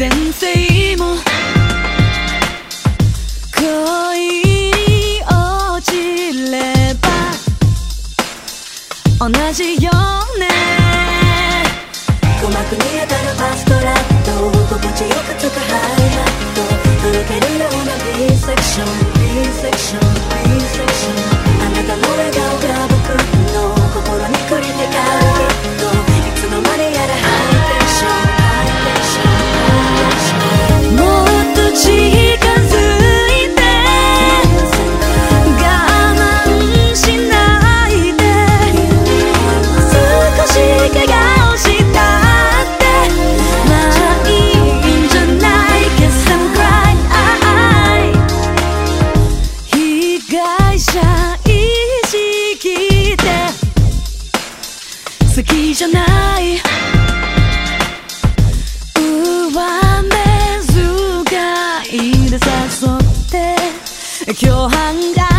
先生も恋落ちれば同じよね。鼓膜に当たるファーストラット。心地よくつくハイハット。席じゃない。上目遣いで誘って共犯が